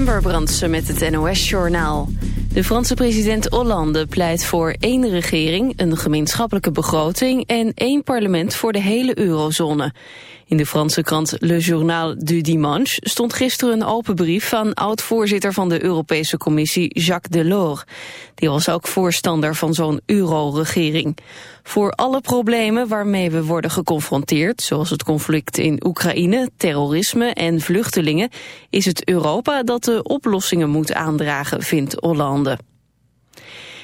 Ember Brandsen met het NOS-journaal. De Franse president Hollande pleit voor één regering, een gemeenschappelijke begroting en één parlement voor de hele eurozone. In de Franse krant Le Journal du Dimanche stond gisteren een open brief van oud-voorzitter van de Europese Commissie Jacques Delors. Die was ook voorstander van zo'n euro-regering. Voor alle problemen waarmee we worden geconfronteerd, zoals het conflict in Oekraïne, terrorisme en vluchtelingen, is het Europa dat de oplossingen moet aandragen, vindt Hollande.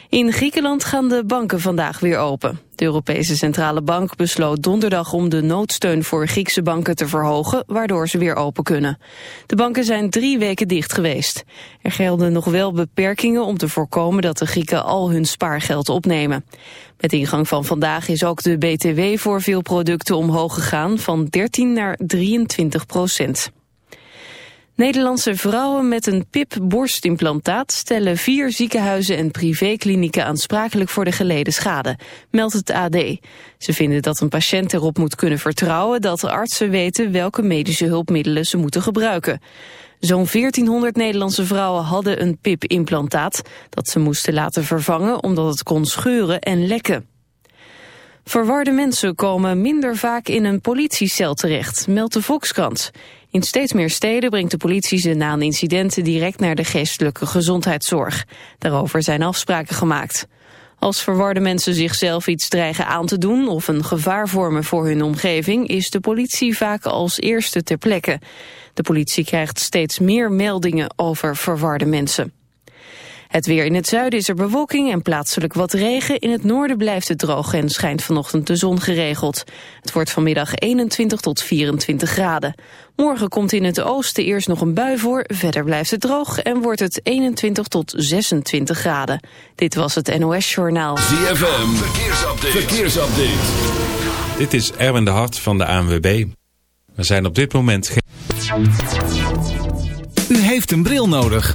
In Griekenland gaan de banken vandaag weer open. De Europese Centrale Bank besloot donderdag om de noodsteun voor Griekse banken te verhogen, waardoor ze weer open kunnen. De banken zijn drie weken dicht geweest. Er gelden nog wel beperkingen om te voorkomen dat de Grieken al hun spaargeld opnemen. Met ingang van vandaag is ook de BTW voor veel producten omhoog gegaan van 13 naar 23 procent. Nederlandse vrouwen met een PIP-borstimplantaat stellen vier ziekenhuizen en privéklinieken aansprakelijk voor de geleden schade, meldt het AD. Ze vinden dat een patiënt erop moet kunnen vertrouwen dat de artsen weten welke medische hulpmiddelen ze moeten gebruiken. Zo'n 1400 Nederlandse vrouwen hadden een PIP-implantaat dat ze moesten laten vervangen omdat het kon scheuren en lekken. Verwarde mensen komen minder vaak in een politiecel terecht, meldt de Volkskrant. In steeds meer steden brengt de politie ze na een incident direct naar de geestelijke gezondheidszorg. Daarover zijn afspraken gemaakt. Als verwarde mensen zichzelf iets dreigen aan te doen of een gevaar vormen voor hun omgeving, is de politie vaak als eerste ter plekke. De politie krijgt steeds meer meldingen over verwarde mensen. Het weer in het zuiden is er bewolking en plaatselijk wat regen. In het noorden blijft het droog en schijnt vanochtend de zon geregeld. Het wordt vanmiddag 21 tot 24 graden. Morgen komt in het oosten eerst nog een bui voor. Verder blijft het droog en wordt het 21 tot 26 graden. Dit was het NOS Journaal. ZFM, verkeersupdate. verkeersupdate. Dit is Erwin de Hart van de ANWB. Er zijn op dit moment geen... U heeft een bril nodig.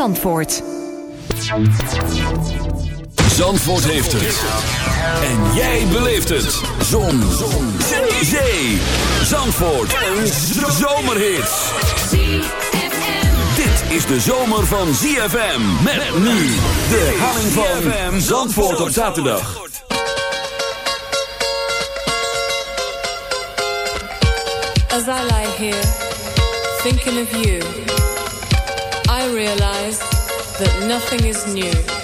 Zandvoort. Zandvoort heeft het. En jij beleeft het. Zon. Zon. Zee. Zee. Zandvoort. Een zomerhit. Dit is de zomer van ZFM. Met nu de herhaling van Zandvoort op zaterdag. As I lie here, thinking of you, realize that nothing is new.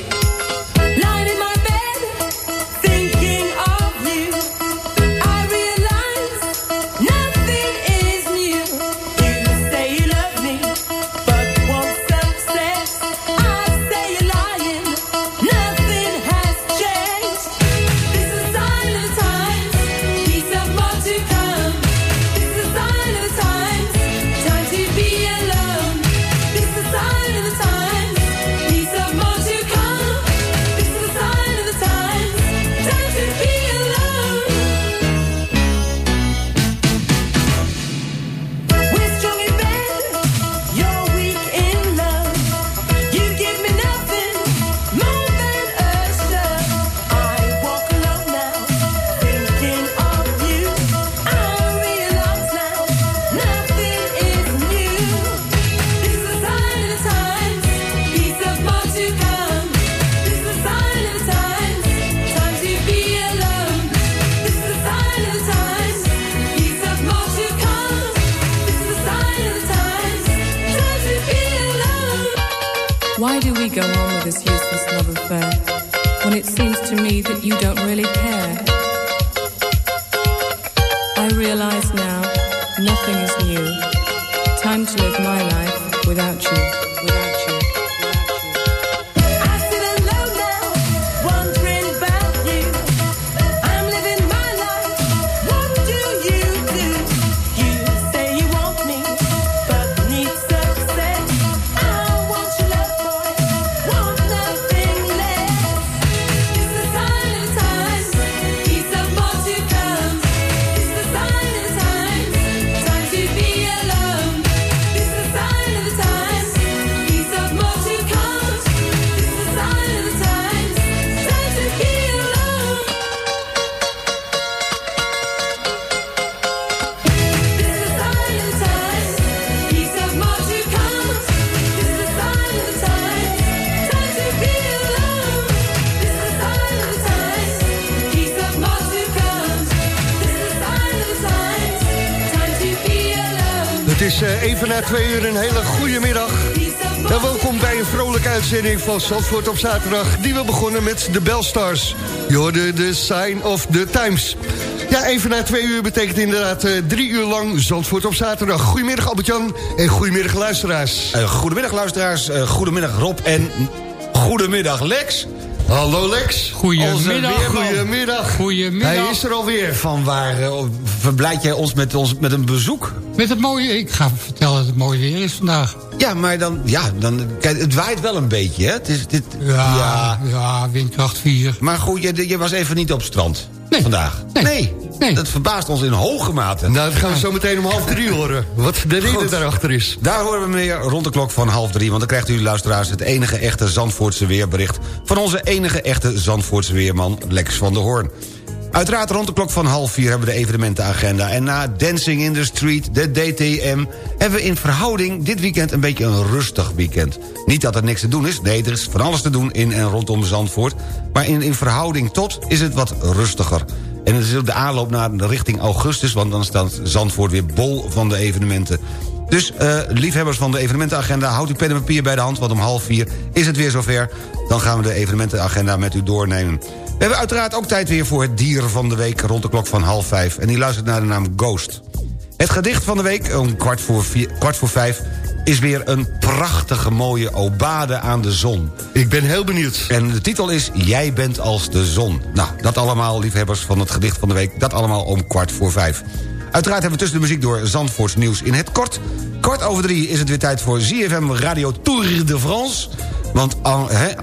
Really care? I realize now nothing is new. Time to live my life without you. even uitzending van Zandvoort op zaterdag... die we begonnen met de Belstars. Je hoorde de Sign of the Times. Ja, even na twee uur betekent inderdaad uh, drie uur lang Zandvoort op zaterdag. Goedemiddag Albert-Jan en goedemiddag luisteraars. Uh, goedemiddag luisteraars, uh, goedemiddag Rob en goedemiddag Lex. Hallo Lex. Goedemiddag. Goedemiddag. Goedemiddag. Hij is er alweer. Van waar uh, verblijd jij ons met, ons met een bezoek? Met het mooie... Ik ga vertellen dat het mooi weer is vandaag. Ja, maar dan... Ja, dan kijk, het waait wel een beetje, hè? Het is, dit, ja, ja, ja, windkracht 4. Maar goed, je, je was even niet op het strand. Nee. Vandaag. Nee. nee. nee. Dat verbaast ons in hoge mate. Nou, dat gaan we zo meteen om half drie horen. Wat de reden Goed. daarachter is. Daar horen we meer rond de klok van half drie. Want dan krijgt u, luisteraars, het enige echte Zandvoortse weerbericht... van onze enige echte Zandvoortse weerman, Lex van der Hoorn. Uiteraard rond de klok van half vier hebben we de evenementenagenda. En na Dancing in the Street, de DTM... hebben we in verhouding dit weekend een beetje een rustig weekend. Niet dat er niks te doen is. Nee, er is van alles te doen in en rondom Zandvoort. Maar in, in verhouding tot is het wat rustiger. En het is ook de aanloop naar de richting augustus... want dan staat Zandvoort weer bol van de evenementen. Dus uh, liefhebbers van de evenementenagenda, houd uw pen en papier bij de hand... want om half vier is het weer zover. Dan gaan we de evenementenagenda met u doornemen. We hebben uiteraard ook tijd weer voor het dier van de week... rond de klok van half vijf. En die luistert naar de naam Ghost. Het gedicht van de week, om kwart voor, vier, kwart voor vijf... is weer een prachtige mooie obade aan de zon. Ik ben heel benieuwd. En de titel is Jij bent als de zon. Nou, dat allemaal, liefhebbers van het gedicht van de week... dat allemaal om kwart voor vijf. Uiteraard hebben we tussen de muziek door Zandvoorts nieuws in het kort. Kort over drie is het weer tijd voor ZFM Radio Tour de France... Want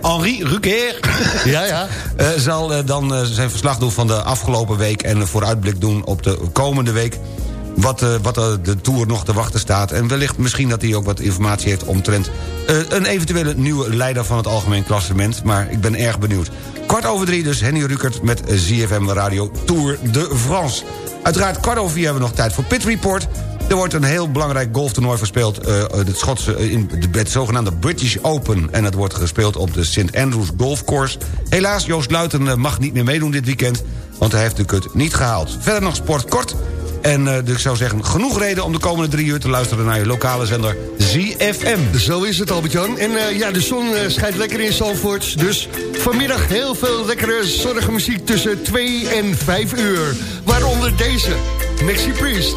Henri Rucker ja, ja. Uh, zal uh, dan uh, zijn verslag doen van de afgelopen week... en een vooruitblik doen op de komende week... wat, wat de Tour nog te wachten staat. En wellicht misschien dat hij ook wat informatie heeft omtrent... een eventuele nieuwe leider van het algemeen klassement. Maar ik ben erg benieuwd. Kwart over drie dus Henny Ruckert met ZFM Radio Tour de France. Uiteraard kwart over vier hebben we nog tijd voor Pit Report... Er wordt een heel belangrijk golftoernooi gespeeld... Uh, het, Schotse, uh, in de, het zogenaamde British Open. En dat wordt gespeeld op de St. Andrews Golfcourse. Helaas, Joost Luiten uh, mag niet meer meedoen dit weekend... want hij heeft de kut niet gehaald. Verder nog sport kort. En uh, dus ik zou zeggen, genoeg reden om de komende drie uur te luisteren... naar je lokale zender ZFM. Zo is het, Albert-Jan. En uh, ja, de zon uh, schijnt lekker in Zalvoort. Dus vanmiddag heel veel lekkere zonnige muziek tussen 2 en 5 uur. Waaronder deze, Maxi Priest.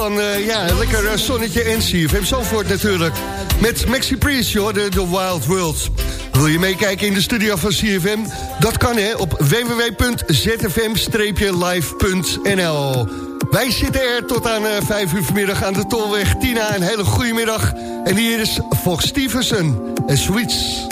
van uh, ja, lekker eh, zonnetje en CFM Zandvoort natuurlijk. Met Maxi Priest, joh, de, de Wild World. Wil je meekijken in de studio van CFM? Dat kan hè, op www.zfm-live.nl. Wij zitten er tot aan eh, uh, 5 uur vanmiddag aan de Tolweg. Tina, een hele goede middag. En hier is Fox Stevenson en Sweets.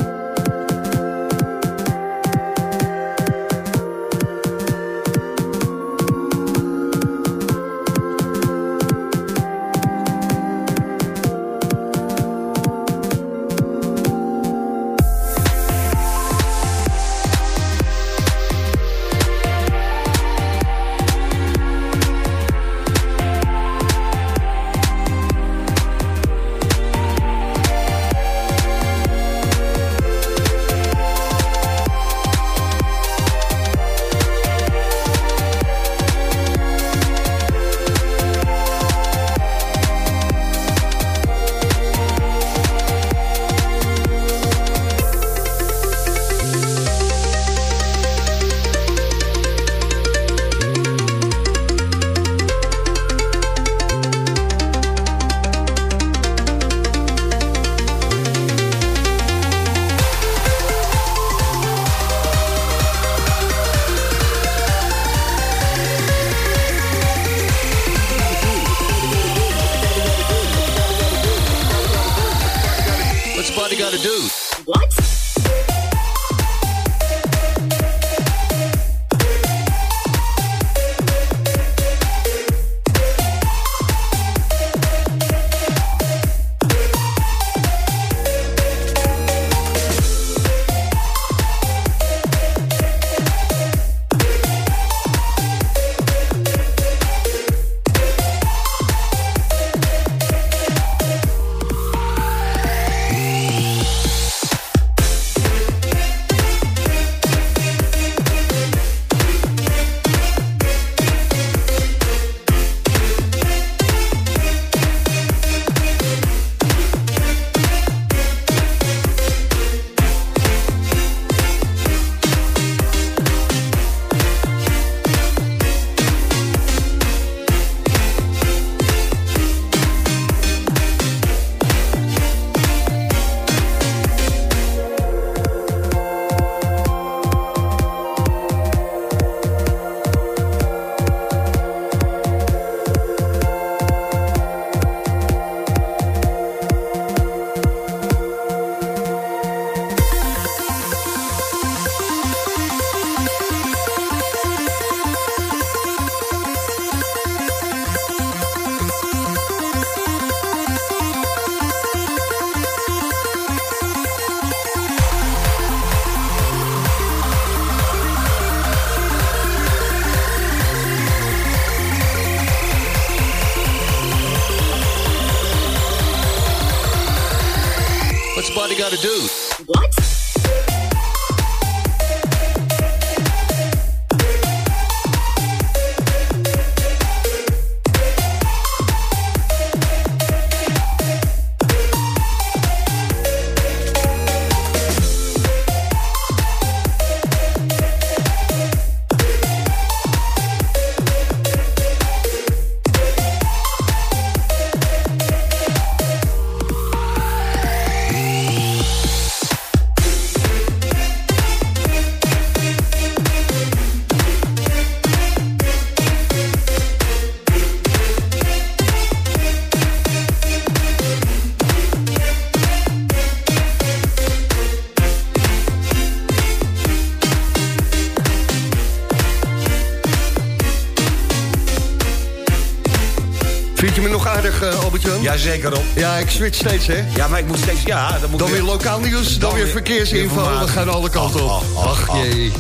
to Jazeker, Rob. Ja, ik switch steeds, hè? Ja, maar ik moet steeds... Ja, dan moet Dan weer lokaal nieuws, dan, weer verkeersinfo. We gaan alle kanten op. Ach, jee.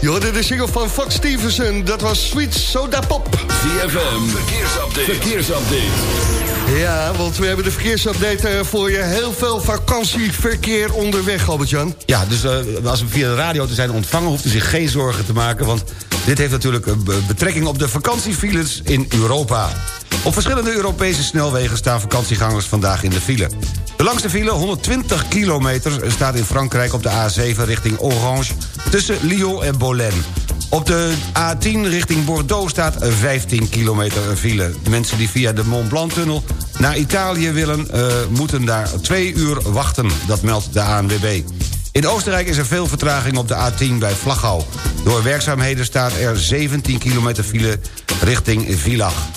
Je hoorde de single van Fox Stevenson. Dat was Sweet Soda Pop. ZFM, verkeersupdate. Verkeersupdate. Ja, want we hebben de verkeersupdate eh, voor je. Heel veel vakantieverkeer onderweg, Albert-Jan. Ja, dus uh, als we via de radio te zijn ontvangen... hoeft u zich geen zorgen te maken, want... dit heeft natuurlijk een betrekking op de vakantiefiles in Europa. Op verschillende Europese snelwegen staan vakantiegangers vandaag in de file. De langste file, 120 kilometer, staat in Frankrijk op de A7 richting Orange... tussen Lyon en Bolène. Op de A10 richting Bordeaux staat 15 kilometer file. Mensen die via de Mont Blanc-tunnel naar Italië willen... Uh, moeten daar twee uur wachten, dat meldt de ANWB. In Oostenrijk is er veel vertraging op de A10 bij Vlagau. Door werkzaamheden staat er 17 kilometer file richting Villach.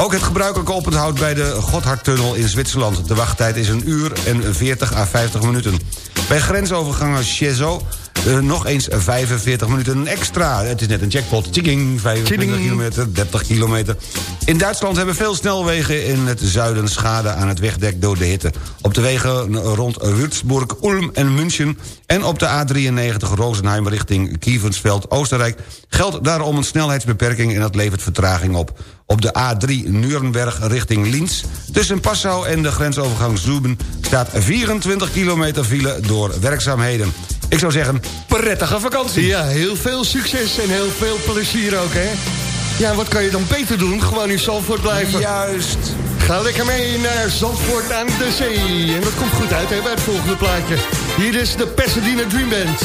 Ook het gebruikelijke oponthoud bij de Gotthardtunnel in Zwitserland. De wachttijd is een uur en 40 à 50 minuten. Bij grensovergangen Chezo uh, nog eens 45 minuten extra. Het is net een jackpot. Tjing, 25 kilometer, 30 kilometer. In Duitsland hebben veel snelwegen in het zuiden schade aan het wegdek door de hitte. Op de wegen rond Würzburg, Ulm en München... en op de A93 Rosenheim richting Kievensveld, Oostenrijk... geldt daarom een snelheidsbeperking en dat levert vertraging op. Op de A3 Nuremberg richting Linz... tussen Passau en de grensovergang Zuben... staat 24 kilometer file door werkzaamheden. Ik zou zeggen, prettige vakantie. Ja, heel veel succes en heel veel plezier ook, hè? Ja, wat kan je dan beter doen? Gewoon in Zandvoort blijven. Juist. Ga lekker mee naar Zandvoort aan de zee. En dat komt goed uit, hè, bij het volgende plaatje. Hier is de Pasadena Dream Band.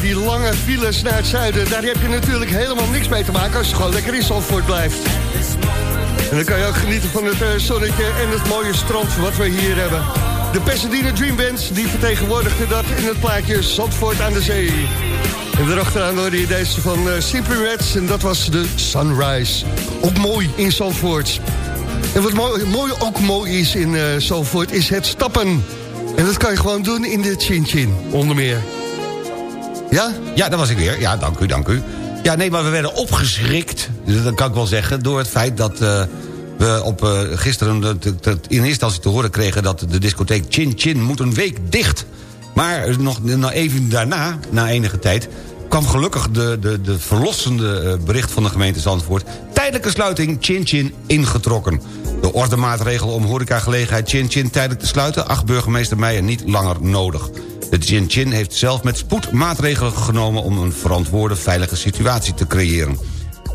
Die lange files naar het zuiden... daar heb je natuurlijk helemaal niks mee te maken... als je gewoon lekker in Zandvoort blijft. En dan kan je ook genieten van het eh, zonnetje en het mooie strand wat we hier hebben. De Pasadena Dream Band die vertegenwoordigde dat in het plaatje Zandvoort aan de zee. En erachteraan hoorde je deze van uh, Simply Reds en dat was de Sunrise. Ook mooi in Zandvoort. En wat mooi, mooi ook mooi is in uh, is het stappen. En dat kan je gewoon doen in de Chin Chin, onder meer. Ja? Ja, dat was ik weer. Ja, dank u, dank u. Ja, nee, maar we werden opgeschrikt, dus dat kan ik wel zeggen... door het feit dat uh, we op uh, gisteren in eerste instantie te horen kregen... dat de discotheek Chin Chin moet een week dicht. Maar nog, nog even daarna, na enige tijd kwam gelukkig de, de, de verlossende uh, bericht van de gemeente Zandvoort... tijdelijke sluiting Chin Chin ingetrokken. De ordemaatregel om horecagelegenheid Chin Chin tijdelijk te sluiten... acht burgemeester Meijer niet langer nodig. De Chin Chin heeft zelf met spoed maatregelen genomen... om een verantwoorde veilige situatie te creëren.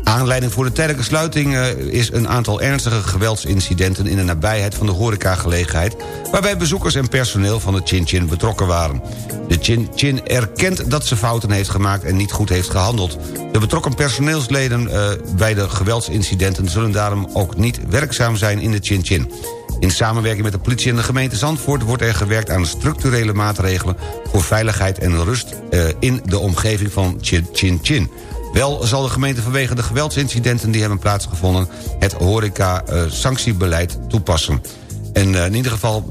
Aanleiding voor de tijdelijke sluiting uh, is een aantal ernstige geweldsincidenten... in de nabijheid van de horecagelegenheid... waarbij bezoekers en personeel van de Chin Chin betrokken waren. De Chin Chin erkent dat ze fouten heeft gemaakt en niet goed heeft gehandeld. De betrokken personeelsleden uh, bij de geweldsincidenten... zullen daarom ook niet werkzaam zijn in de Chin Chin. In samenwerking met de politie en de gemeente Zandvoort... wordt er gewerkt aan structurele maatregelen... voor veiligheid en rust uh, in de omgeving van Chin Chin. Chin. Wel zal de gemeente vanwege de geweldsincidenten die hebben plaatsgevonden... het horeca-sanctiebeleid uh, toepassen. En uh, in ieder geval,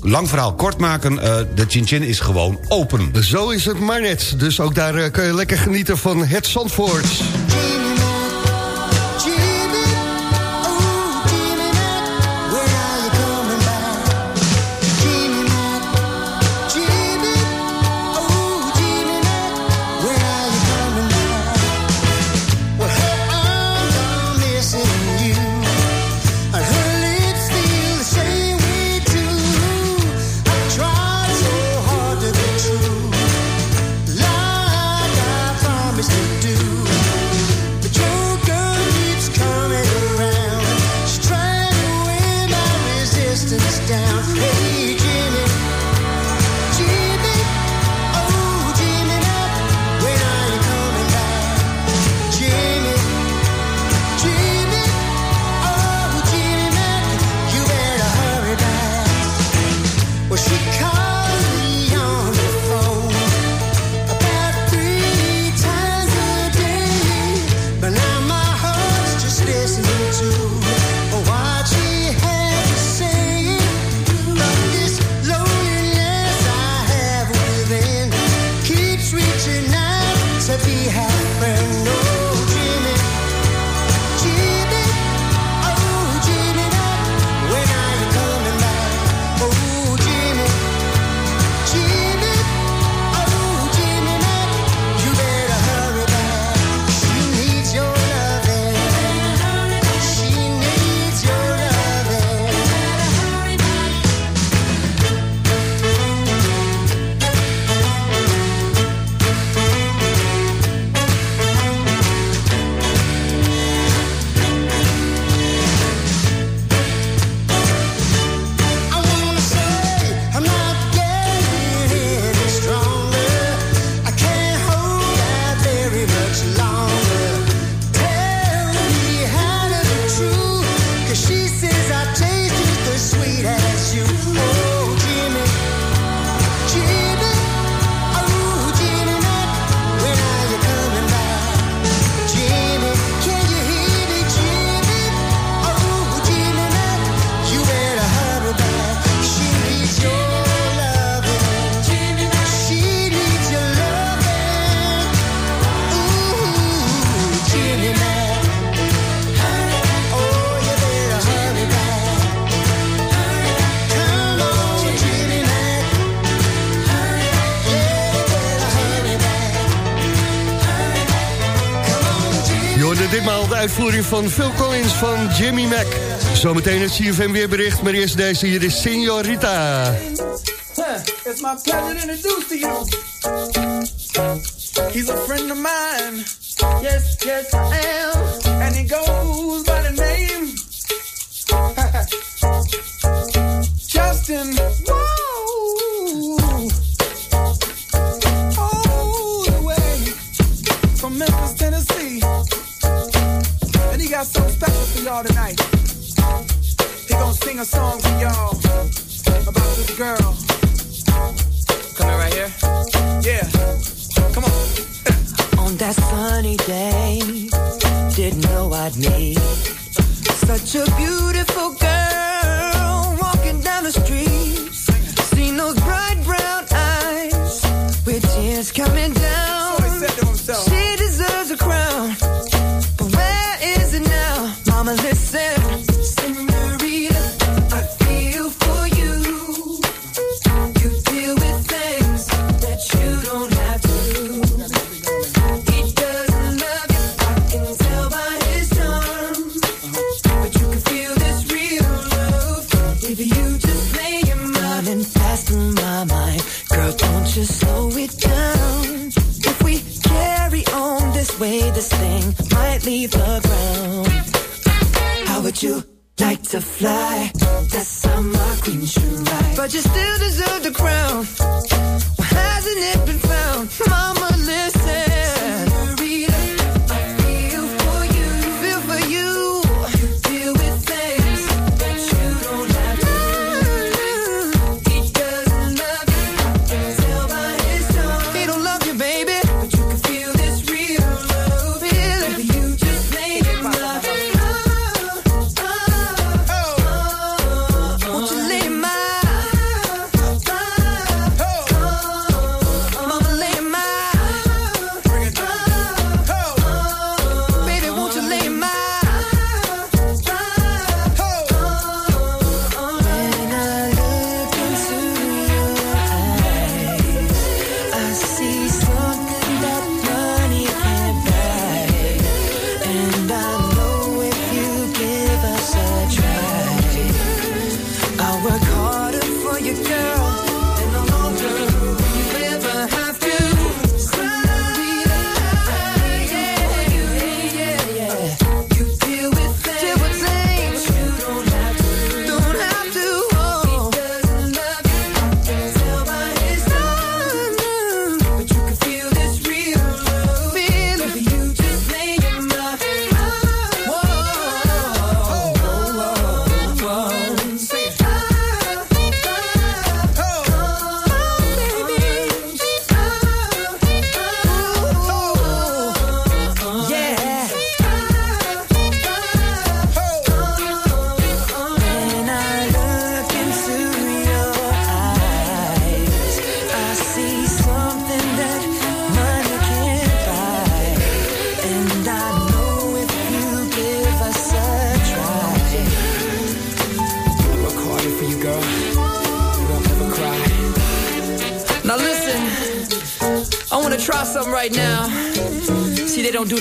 lang verhaal kort maken, de Chin Chin is gewoon open. Zo is het maar net. Dus ook daar kun je lekker genieten van het Zandvoort. Van Phil Collins van Jimmy Mac. Zometeen het CFM weerbericht, maar eerst deze hier is Senorita. It's my pleasure to introduce to you. He's a friend of mine. Yes, yes, I am. And he goes by amanhecer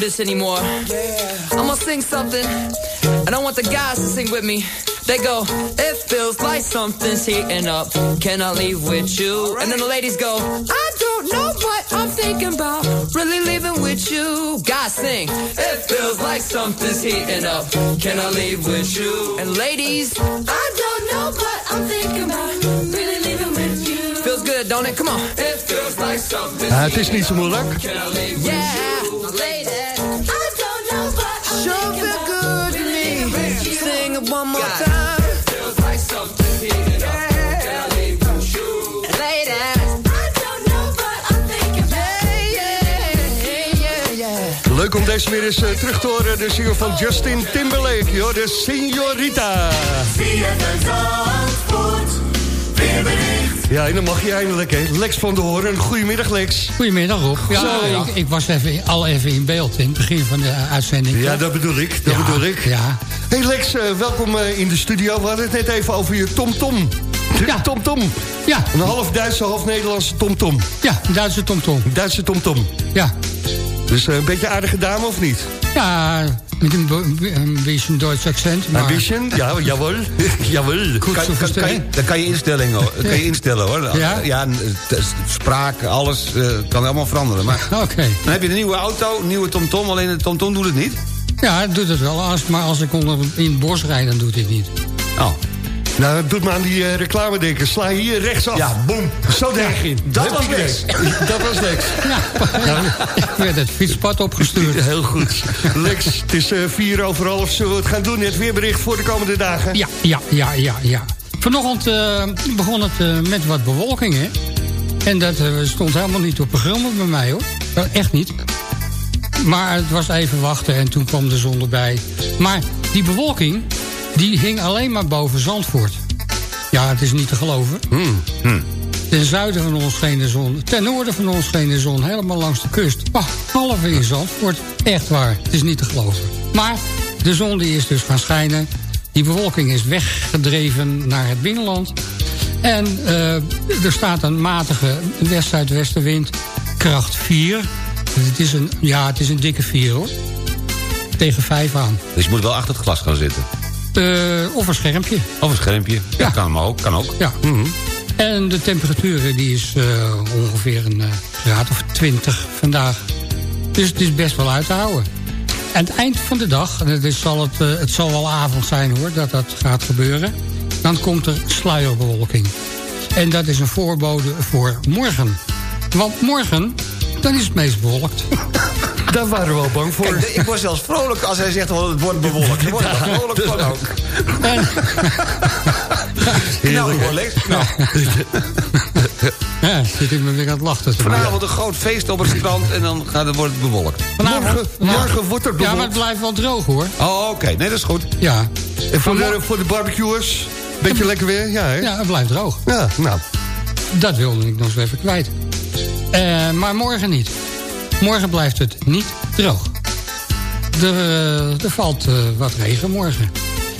this anymore. I'm gonna sing something, and I want the guys to sing with me. They go, it feels like something's heating up. Can I leave with you? And then the ladies go, I don't know what I'm thinking about. Really leaving with you. Guys sing, it feels like something's heating up. Can I leave with you? And ladies, I don't know what I'm thinking about. Really leaving with you. Feels good, don't it? Come on. It feels like something's Ah, het is niet zo moeilijk. Yeah, ladies. Deze weer eens eh, terug te horen. De zinger van Justin Timberlake, joh, de Signorita. Ja, en dan mag je eindelijk, hè. Lex van der Hoorn. Goedemiddag, Lex. Goedemiddag, Rob. Ja, ik, ik was even, al even in beeld in het begin van de uitzending. Ja, dat bedoel ik, dat Ja, bedoel ik. Ja. Hey Lex, eh, welkom eh, in de studio. We hadden het net even over je TomTom. Ja. TomTom. Ja. Een half Duitse, half Nederlandse TomTom. Ja, Duitse tomtom. Duitse TomTom. Ja. Dus eh, een beetje aardige dame, of niet? Ja, met een, een beetje een Duits accent. Maar Een beetje? Ja, jawel. jawel. Goed Kan, kan, kan je, dat kan je instellen, hoor. Dat kan je instellen, hoor. Ja? ja spraak, alles eh, kan allemaal veranderen. Maar Oké. dan heb je een nieuwe auto, een nieuwe TomTom. Alleen de TomTom doet het niet. Ja, het doet het wel. Als, maar als ik onder, in het bos rijd, dan doet hij het niet. Oh. Nou, dat doet me aan die eh, reclame denken. Sla hier rechtsaf. Ja, boem. Zo de heg in. Dat Heb was. Lex. Dat was Lex. Ja, ik werd het fietspad opgestuurd. Heel goed. Lex, het is eh, vier over half. Zullen we het gaan doen? Het weerbericht voor de komende dagen? Ja, ja, ja, ja, ja. Vanochtend eh, begon het met wat bewolking, hè. En dat stond helemaal niet op programma bij mij, hoor. Eh, echt niet. Maar het was even wachten en toen kwam de zon erbij. Maar die bewolking, die hing alleen maar boven Zandvoort. Ja, het is niet te geloven. Ten zuiden van ons scheen de zon. Ten noorden van ons scheen de zon. Helemaal langs de kust. Halve in Zandvoort. Echt waar. Het is niet te geloven. Maar de zon die is dus gaan schijnen. Die bewolking is weggedreven naar het binnenland. En eh, er staat een matige west-zuidwestenwind. Kracht 4. Dus het is een, ja, het is een dikke 4 hoor. Tegen 5 aan. Dus je moet wel achter het glas gaan zitten. Eh, of een schermpje. Of een schermpje. Ja, kan maar ook. Kan ook. Ja. En de temperatuur die is eh, ongeveer een eh, graad of 20 vandaag. Dus het is best wel uit te houden. Aan het eind van de dag, en het, is, zal het, eh, het zal wel avond zijn hoor, dat dat gaat gebeuren. Dan komt er sluierbewolking. En dat is een voorbode voor morgen. Want morgen, dan is het meest bewolkt. Daar waren we wel bang voor. Kijk, ik word zelfs vrolijk als hij zegt wel het wordt bewolkt. Ik word er vrolijk van ook. En, Nou, Lex. Nou, ja, zit ik me weer aan het lachen. vanavond een groot feest op het strand en dan gaat het, wordt het bewolkt. Morgen, morgen wordt er Ja, maar het bewolkt. blijft wel droog hoor. Oh, oké. Nee, dat is goed. Ja, En voor de, voor de barbecuers, beetje lekker weer? Ja, hè? ja het blijft droog. Ja, nou. Dat wilde ik nog eens even kwijt. Eh, maar morgen niet. Morgen blijft het niet droog. Er, eh, er valt eh, wat regen morgen.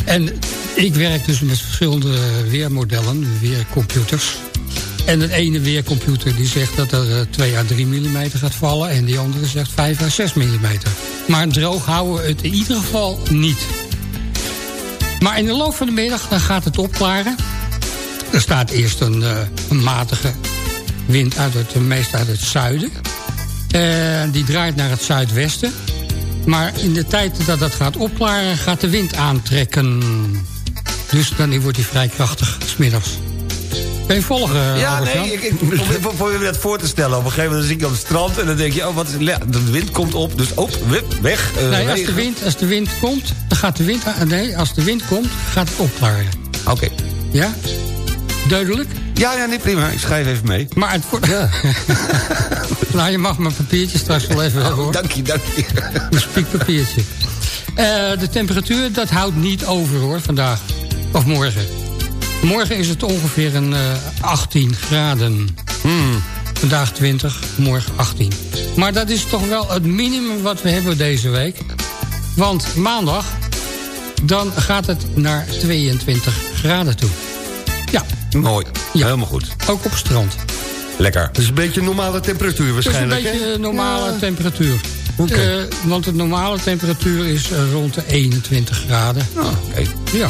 En ik werk dus met verschillende weermodellen, weercomputers. En de ene weercomputer die zegt dat er eh, 2 à 3 mm gaat vallen... en die andere zegt 5 à 6 mm. Maar droog houden we het in ieder geval niet. Maar in de loop van de middag dan gaat het opklaren. Er staat eerst een, eh, een matige wind uit het, meest uit het zuiden. Eh, die draait naar het zuidwesten. Maar in de tijd dat dat gaat opklaren, gaat de wind aantrekken. Dus dan wordt hij vrij krachtig, smiddags. Kun je volgen, Ja, nee, ik, ik probeer, me dat voor te stellen. Op een gegeven moment zit je op het strand en dan denk je... oh, wat is, de wind komt op, dus op, wip, weg. eh, Nee, als de, wind, als de wind komt, dan gaat de wind... Nee, als de wind komt, gaat het opklaren. Oké. Ja? Duidelijk? Ja, ja, nee, prima. Ik schrijf even mee. Maar het wordt... nou, je mag mijn papiertje straks wel even hebben, hoor. Dank je, dank je. Een spiekpapiertje. Eh, de temperatuur, dat houdt niet over hoor, vandaag. Of morgen. Morgen is het ongeveer een eh, 18 graden. Vandaag 20, morgen 18. Maar dat is toch wel het minimum wat we hebben deze week. Want maandag, dan gaat het naar 22 graden toe. Mooi. Ja. Helemaal goed. ook op strand. Lekker. Dat is een beetje normale temperatuur Het is een waarschijnlijk, beetje hè? normale temperatuur. Oké. Eh, want de normale temperatuur is eh, rond de 21 graden. Oh, Oké. Ja.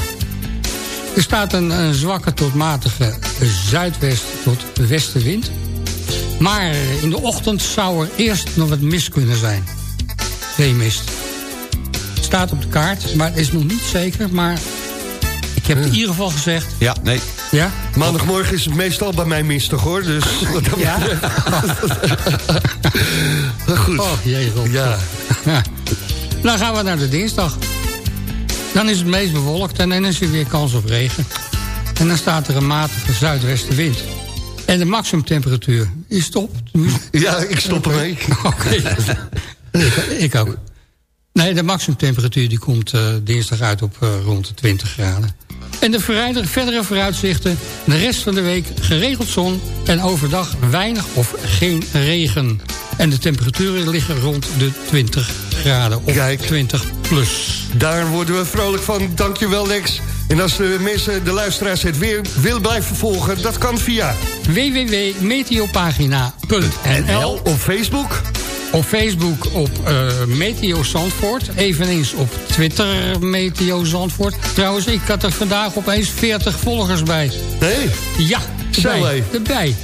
Er staat een, een zwakke tot matige zuidwest tot westenwind. Maar in de ochtend zou er eerst nog wat mist kunnen zijn. Zeemist. Het staat op de kaart, maar het is nog niet zeker. Maar ik heb in ieder geval gezegd... Ja, nee. Ja? Maandagmorgen is het meestal bij mij mistig, hoor. Dus Ja? goed. Oh, jee. Ja. Ja. Dan gaan we naar de dinsdag. Dan is het meest bewolkt en dan is er weer kans op regen. En dan staat er een matige zuidwestenwind. En de maximumtemperatuur is stop. ja, ik stop ermee. Oké. ik ook. Nee, de maximumtemperatuur die komt eh, dinsdag uit op eh, rond de 20 graden. En de verrijder- verdere vooruitzichten. De rest van de week geregeld zon. En overdag weinig of geen regen. En de temperaturen liggen rond de 20 graden. Of Kijk. 20 plus. Daar worden we vrolijk van. Dankjewel, Lex. En als de mensen, de luisteraars het weer willen blijven volgen... dat kan via www.meteopagina.nl op Facebook. Op Facebook op eh, Meteo Zandvoort. Eveneens op Twitter Meteo Zandvoort. Trouwens, ik had er vandaag opeens 40 volgers bij. Nee, Ja, erbij. erbij.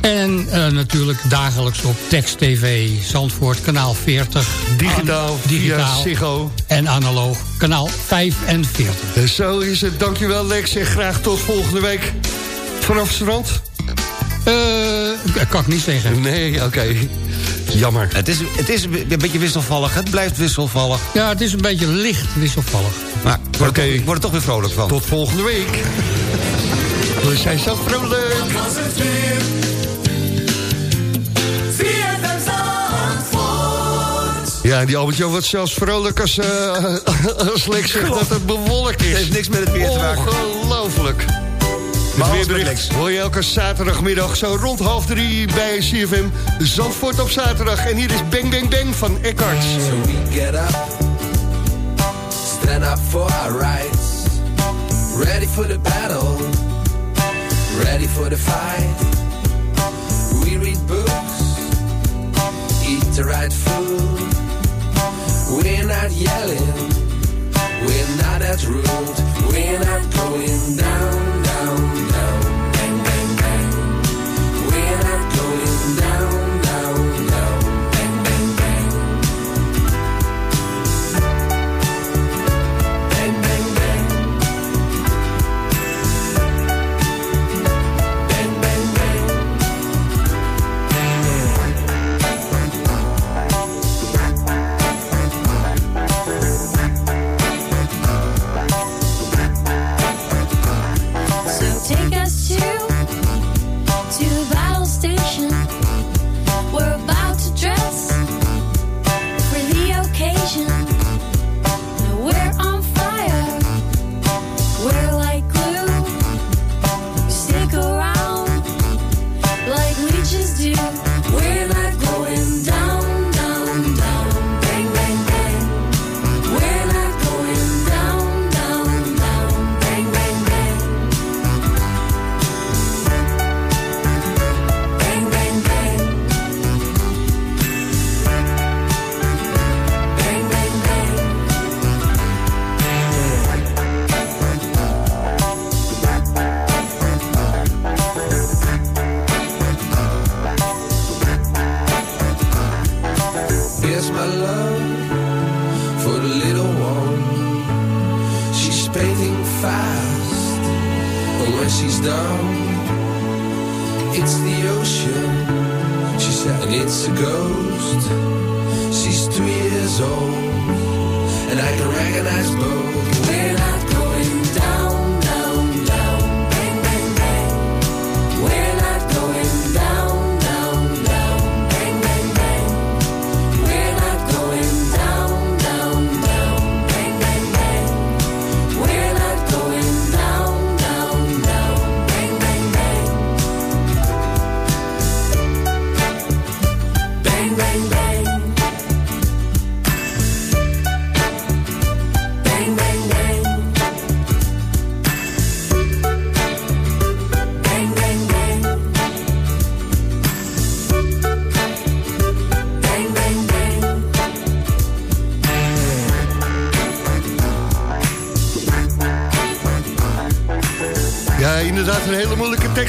En uh, natuurlijk dagelijks op Text TV Zandvoort, kanaal 40. Digitaal, digitaal Ziggo. En analoog, kanaal 45. En zo is het. Dankjewel Lex en graag tot volgende week. Vanaf strand? Uh, kan ik niet zeggen. Nee, oké. Okay. Jammer. Het is, het is een beetje wisselvallig. Het blijft wisselvallig. Ja, het is een beetje licht wisselvallig. Maar ik word, okay. er, word er toch weer vrolijk van. Tot volgende week. We zijn zo vrolijk. Ja, die Albert-Jan wordt zelfs vrolijk als, uh, als Lex zegt dat het bewolkt is. Het heeft niks met het weer te maken. Ongelooflijk. Maar weerbericht hoor je elke zaterdagmiddag zo rond half drie bij CFM Zandvoort op zaterdag. En hier is Bang Bang Bang van Eckhart. So we get up, stand up for our rights. Ready for the battle, ready for the fight. We read books, eat the right food. We're not yelling, we're not that rude. We're not going down.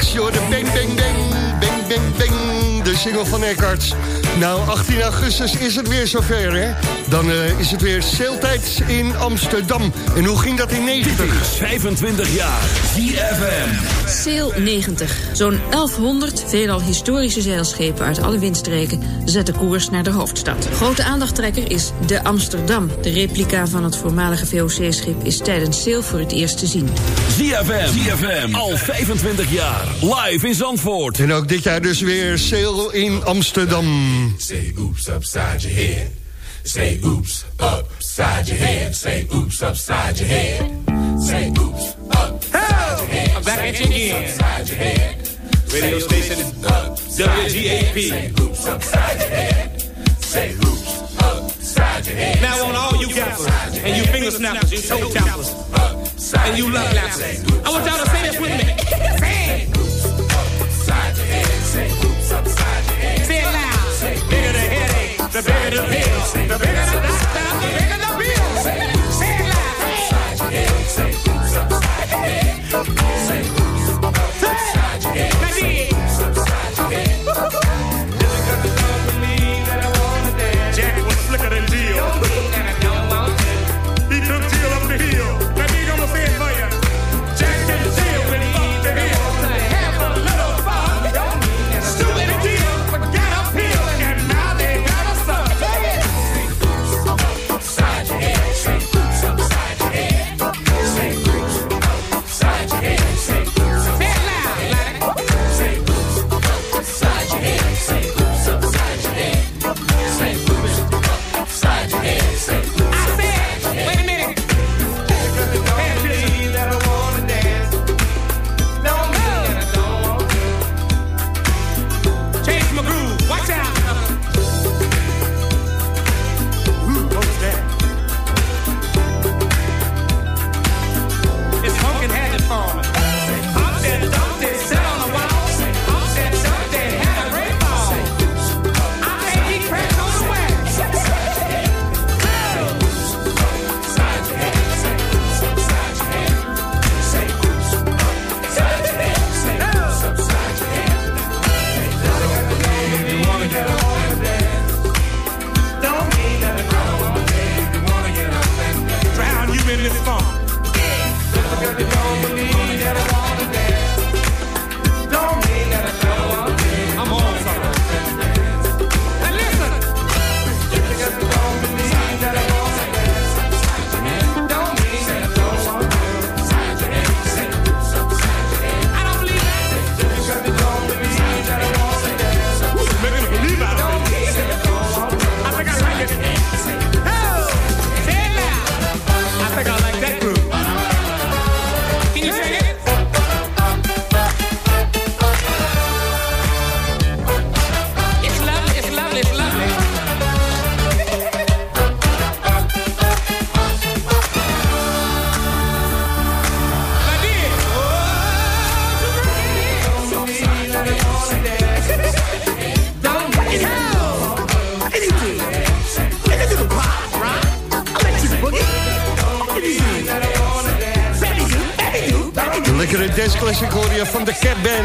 Joh. De bang, bang, bang, bang, bang, bang. De single van Eckhart. Nou, 18 augustus is het weer zover, hè? Dan uh, is het weer zeeltijd in Amsterdam. En hoe ging dat in 90? 25 jaar. ZFM. Sail 90. Zo'n 1100 veelal historische zeilschepen uit alle windstreken zetten koers naar de hoofdstad. Grote aandachttrekker is de Amsterdam. De replica van het voormalige VOC-schip is tijdens Sail voor het eerst te zien. ZFM. ZFM. Al 25 jaar. Live in Zandvoort. En ook dit jaar dus weer Sail in Amsterdam. Say oops upside your head. Say oops upside your head. Say oops upside your head. Say oops back at you again. Radio station is WGAP. Say oops upside your head. Say upside your head. Now on all you gappers and you finger snappers, you toe tappers, and you love lappers. I want y'all to say this with me. Say it. Upside your head. Say oops upside your head. Say it loud. Bigger the headache, the bigger the pill, the bigger the doctor, the bigger the bill. Say it loud. Say oops upside your head. Say oops upside your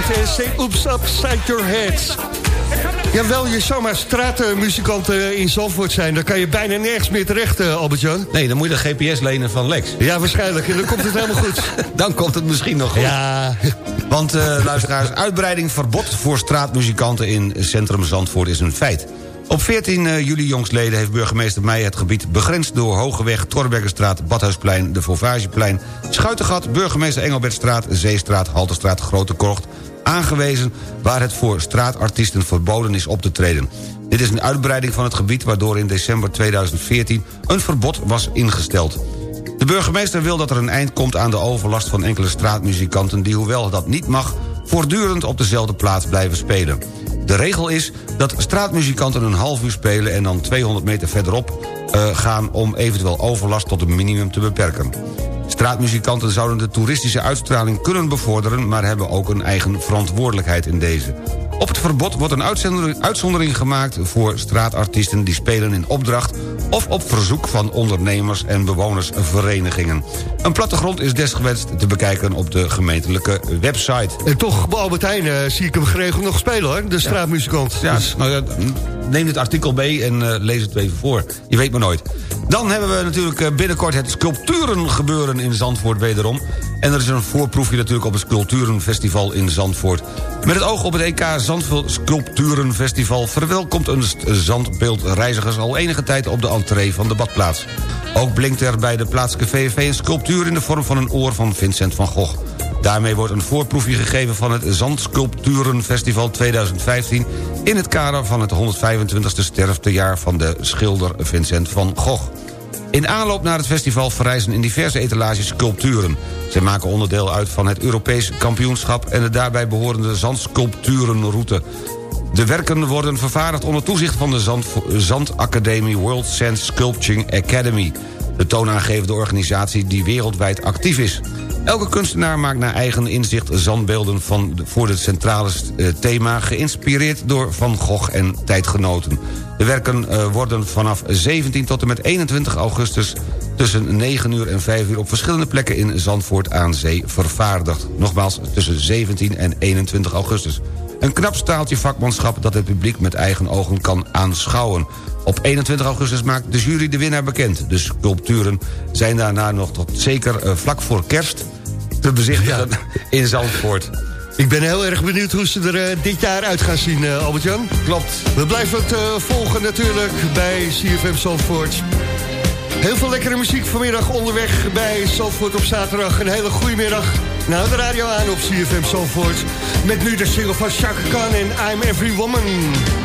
en Say Oops Upside Your Head. Jawel, je zou maar straatmuzikant eh, in Zandvoort zijn... dan kan je bijna nergens meer terecht, uh, Albert-Jan. Nee, dan moet je de GPS lenen van Lex. Ja, waarschijnlijk. En dan komt het helemaal goed. dan komt het misschien nog goed. Ja. Want, uh, luisteraars, uitbreiding verbod voor straatmuzikanten in centrum Zandvoort is een feit. Op 14 juli jongstleden heeft burgemeester Meijer het gebied begrensd... door Hogeweg, Torbergenstraat, Badhuisplein, de Fauvageplein... Schuitengat, Burgemeester Engelbertstraat, Zeestraat, Halterstraat, Grote Kocht aangewezen... waar het voor straatartiesten verboden is op te treden. Dit is een uitbreiding van het gebied... waardoor in december 2014 een verbod was ingesteld. De burgemeester wil dat er een eind komt aan de overlast van enkele straatmuzikanten... die, hoewel dat niet mag, voortdurend op dezelfde plaats blijven spelen. De regel is dat straatmuzikanten een half uur spelen... en dan 200 meter verderop uh, gaan om eventueel overlast tot een minimum te beperken. Straatmuzikanten zouden de toeristische uitstraling kunnen bevorderen... maar hebben ook een eigen verantwoordelijkheid in deze. Op het verbod wordt een uitzondering gemaakt voor straatartiesten... die spelen in opdracht of op verzoek van ondernemers en bewonersverenigingen. Een plattegrond is desgewenst te bekijken op de gemeentelijke website. En toch, bij uh, zie ik hem geregeld nog spelen, hoor, de straatmuzikant. Ja, dus... nou ja, neem dit artikel mee en uh, lees het even voor. Je weet maar nooit. Dan hebben we natuurlijk eh, binnenkort het sculpturengebeuren in Zandvoort wederom. En er is een voorproefje natuurlijk op het Sculpturenfestival in Zandvoort. Met het oog op het EK Zandvoort Sculpturenfestival... verwelkomt een zandbeeldreizigers al enige tijd op de entree van de badplaats. Ook blinkt er bij de plaatselijke VVV een sculptuur... in de vorm van een oor van Vincent van Gogh. Daarmee wordt een voorproefje gegeven van het Zandsculpturenfestival 2015... in het kader van het 125e sterftejaar van de schilder Vincent van Gogh. In aanloop naar het festival verrijzen in diverse etalages sculpturen. Zij maken onderdeel uit van het Europees kampioenschap... en de daarbij behorende zandsculpturenroute. De werken worden vervaardigd onder toezicht van de Zand Zandacademie World Sand Sculpturing Academy... de toonaangevende organisatie die wereldwijd actief is. Elke kunstenaar maakt naar eigen inzicht zandbeelden van, voor het centrale eh, thema... geïnspireerd door Van Gogh en tijdgenoten. De werken uh, worden vanaf 17 tot en met 21 augustus... tussen 9 uur en 5 uur op verschillende plekken in Zandvoort aan Zee vervaardigd. Nogmaals, tussen 17 en 21 augustus. Een knap staaltje vakmanschap dat het publiek met eigen ogen kan aanschouwen. Op 21 augustus maakt de jury de winnaar bekend. De sculpturen zijn daarna nog tot zeker uh, vlak voor kerst te bezichtigen ja. in Zandvoort. Ik ben heel erg benieuwd hoe ze er uh, dit jaar uit gaan zien, uh, Albert-Jan. Klopt. We blijven het uh, volgen natuurlijk bij CFM Zandvoort. Heel veel lekkere muziek vanmiddag onderweg bij Zandvoort op zaterdag. Een hele goede middag. Nou, de radio aan op CFM Zandvoort. Met nu de single van Chaka Khan en I'm Every Woman.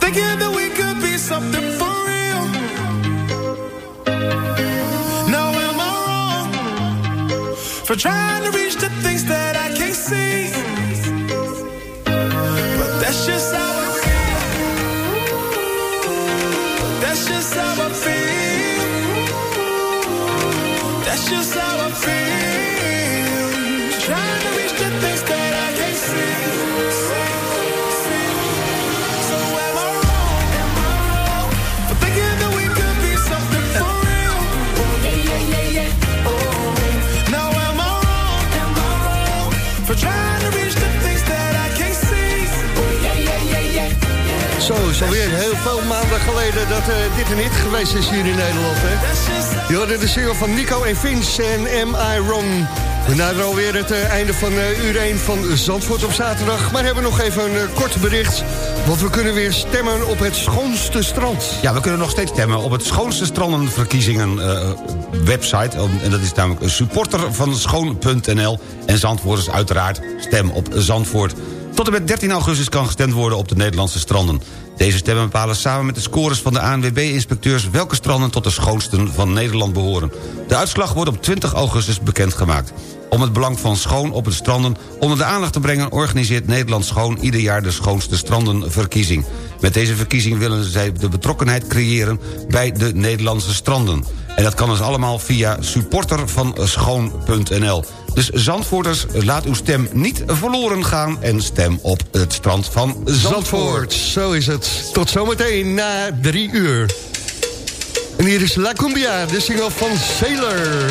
Thinking that we could be something for real? Now am I wrong for trying is alweer heel veel maanden geleden dat eh, dit een hit geweest is hier in Nederland. Hè? Je hoorde de single van Nico en Vince en Am I. We naderen alweer het eh, einde van eh, uur 1 van Zandvoort op zaterdag. Maar hebben nog even een kort bericht. Want we kunnen weer stemmen op het schoonste strand. Ja, we kunnen nog steeds stemmen op het schoonste strandenverkiezingen website. En dat is namelijk supporter van schoon.nl. En Zandvoorters uiteraard stem op Zandvoort. Tot en met 13 augustus kan gestemd worden op de Nederlandse stranden. Deze stemmen bepalen samen met de scores van de ANWB-inspecteurs... welke stranden tot de schoonsten van Nederland behoren. De uitslag wordt op 20 augustus bekendgemaakt. Om het belang van schoon op het stranden onder de aandacht te brengen... organiseert Nederland Schoon ieder jaar de schoonste strandenverkiezing. Met deze verkiezing willen zij de betrokkenheid creëren bij de Nederlandse stranden. En dat kan dus allemaal via supporter van schoon.nl. Dus Zandvoorters, laat uw stem niet verloren gaan... en stem op het strand van Zandvoort. Zandvoort, zo is het. Tot zometeen na drie uur. En hier is La Cumbia, de single van Sailor.